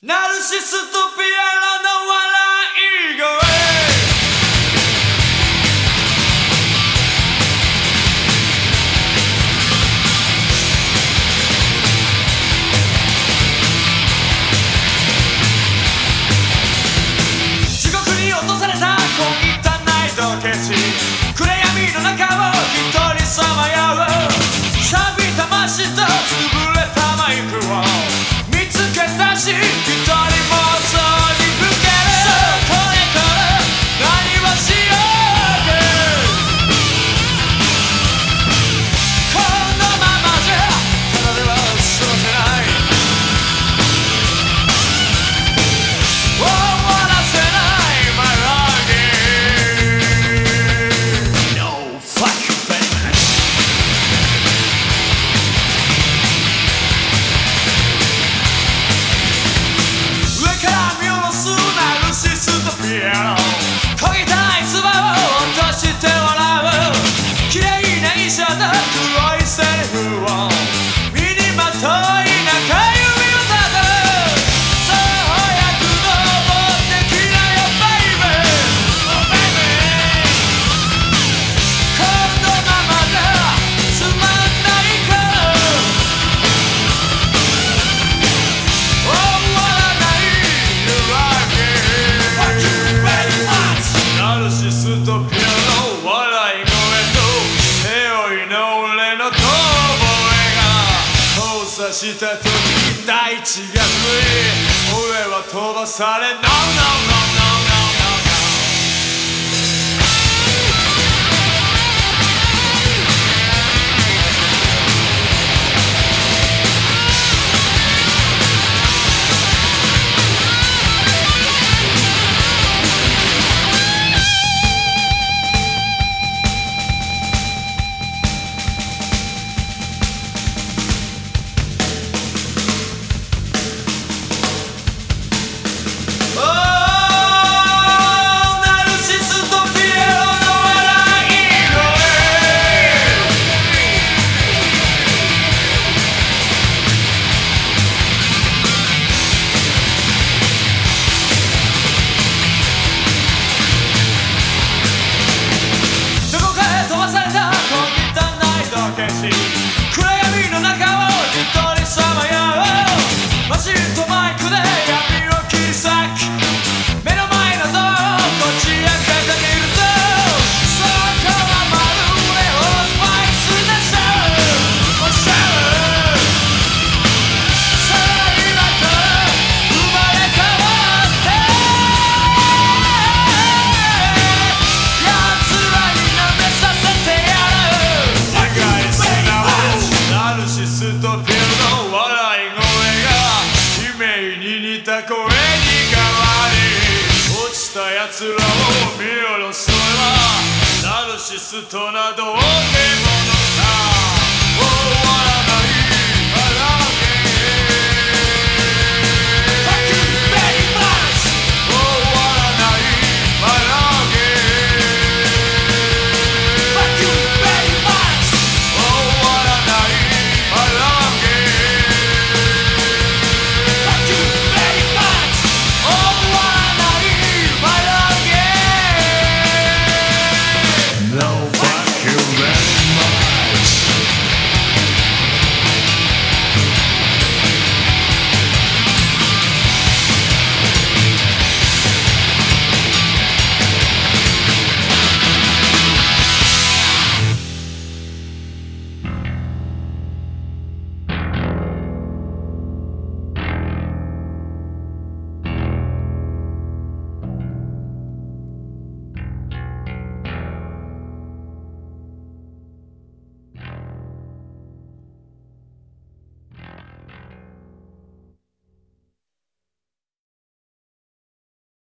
Narcisso Tupi, ela não Seattle. した時大地が俺は飛ばされ No No No. に変わり落ちた奴らを見下ろすはナルシストなどお手物さ